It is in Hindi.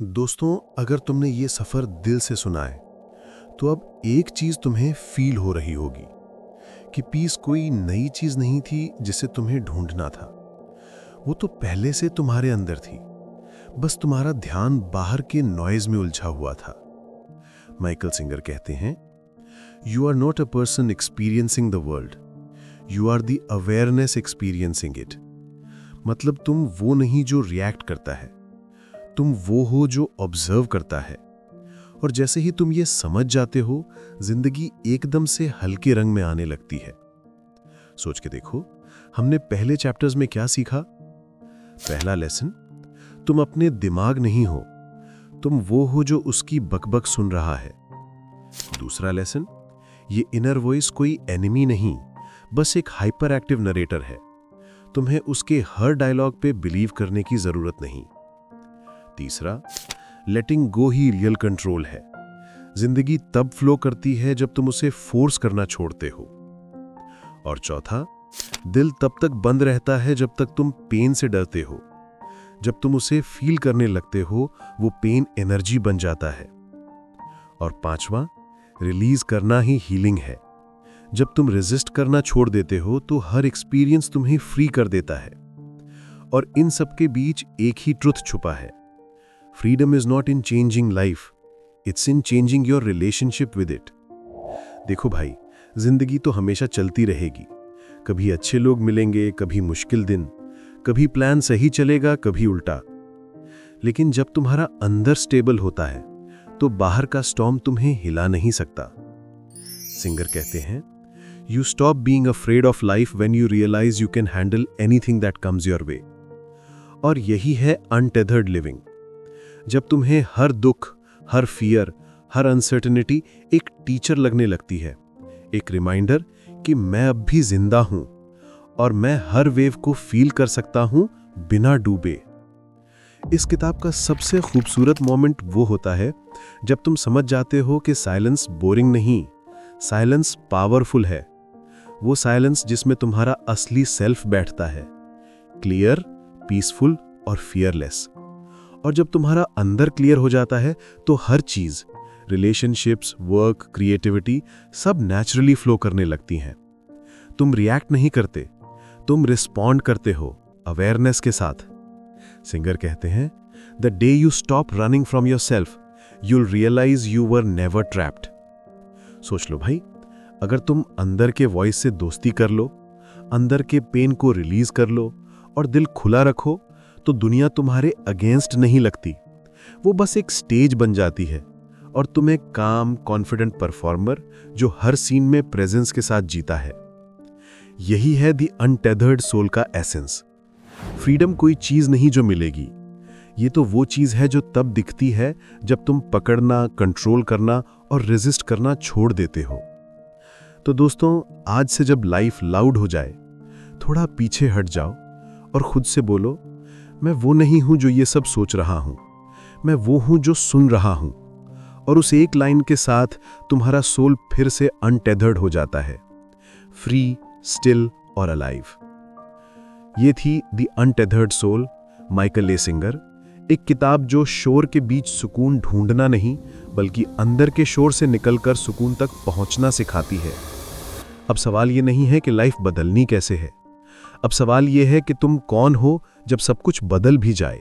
दोस्तों, अगर तुमने ये सफ़र दिल से सुना है तो अब एक चीज़ तुम्हें फील हो रही होगी कि पीस कोई नई चीज़ नहीं थी जिसे तुम्हें ढूंढना था। वो तो पहले से तुम्हारे अंदर थी। बस तुम्हारा ध्यान बाहर के नॉइज़ में उलझा हुआ था। माइकल सिंगर कहते हैं you are not a person experiencing the world you are the awareness experiencing it मतलब तुम वो नहीं जो रिएक्ट करता है। तुम वो हो जो ऑब्ज़र्व करता है। और जैसे ही तुम ये समझ जाते हो, ज़िंदगी एकदम से हल्के रंग में आने लगती है। सोच के देखो, हमने पहले चैप्टर्स में क्या सीखा? पहला लेसन तुम अपने दिमाग नहीं हो, तुम वो हो जो उसकी बकबक सुन रहा है। दूसरा लेसन ये इनर वॉइस कोई एनिमी नहीं, बस एक हाइपर एक्टिव नरेटर है। तुम्हें उसके हर डायलॉग पे बिलीव करने की ज़रूरत नहीं। तीसरा लेटिंग गो ही रियल कंट्रोल है। ज़िंदगी तब फ्लो करती है जब तुम उसे फोर्स करना छोड़ते हो। और चौथा, दिल तब तक बंद रहता है जब तक तुम पेन से डरते हो। जब तुम उसे फील करने लगते हो, वो पेन एनर्जी बन जाता है। और पांचवा रिलीज़ करना ही हीलिंग है। जब तुम रेजिस्ट करना छोड़ देते हो तो हर एक्सपीरियंस तुम्हें फ्री कर देता है। और इन सब के बीच एक ही ट्रुथ छुपा है। Freedom is not in changing life it's in changing your relationship with it देखो भाई, ज़िंदगी तो हमेशा चलती रहेगी। कभी अच्छे लोग मिलेंगे, कभी मुश्किल दिन, कभी प्लान सही चलेगा, कभी उल्टा। लेकिन जब तुम्हारा अंदर स्टेबल होता है तो बाहर का स्टॉम तुम्हें हिला नहीं सकता। सिंगर कहते हैं you stop being afraid of life when you realise you can handle anything that comes your way और यही है अनटेथर्ड लिविंग जब तुम्हें हर दुख, हर फियर हर अनसर्टनिटी एक टीचर लगने लगती है। एक रिमाइंडर कि मैं अब भी ज़िंदा हूँ और मैं हर वेव को फील कर सकता हूँ बिना डूबे। इस किताब का सबसे खूबसूरत मोमेंट वो होता है जब तुम समझ जाते हो कि साइलेंस बोरिंग नहीं साइलेंस पावरफुल है। वो साइलेंस जिसमें तुम्हारा असली सेल्फ बैठता है क्लियर पीसफुल और फियरलेस और जब तुम्हारा अंदर क्लियर हो जाता है तो हर चीज़ रिलेशनशिप्स वर्क क्रिएटिविटी सब नेचुरली फ्लो करने लगती हैं। तुम रिएक्ट नहीं करते, तुम रिस्पॉन्ड करते हो अवेयरनेस के साथ। सिंगर कहते हैं the day you stop running from yourself you'll realise you were never trapped सोच लो भाई, अगर तुम अंदर के वॉइस से दोस्ती कर लो, अंदर के पेन को रिलीज़ कर लो, और दिल खुला रखो तो दुनिया तुम्हारे अगेंस्ट नहीं लगती। वो बस एक स्टेज बन जाती है और तुम एक काम कॉन्फिडेंट परफॉर्मर जो हर सीन में प्रेजेंस के साथ जीता है। यही है दी अनटेदर्ड सोल का एसेंस फ्रीडम कोई चीज़ नहीं जो मिलेगी। ये तो वो चीज़ है जो तब दिखती है जब तुम पकड़ना कंट्रोल करना और रेजिस्ट करना छोड़ देते हो। तो दोस्तों, आज से जब लाइफ लाउड हो जाए, थोड़ा पीछे हट जाओ और खुद से बोलो मैं वो नहीं हूँ जो ये सब सोच रहा हूँ। मैं वो हूँ जो सुन रहा हूँ। और उस एक लाइन के साथ तुम्हारा सोल फिर से अनटेदर्ड हो जाता है। फ्री स्टिल और अलाइव ये थी द अनटेदर्ड सोल माइकल ले सिंगर एक किताब जो शोर के बीच सुकून ढूंढना नहीं, बल्कि अंदर के शोर से निकलकर सुकून तक पहुँचना सिखाती है। अब सवाल ये नहीं है कि लाइफ बदलनी कैसे है। अब सवाल यह है कि तुम कौन हो जब सब कुछ बदल भी जाए?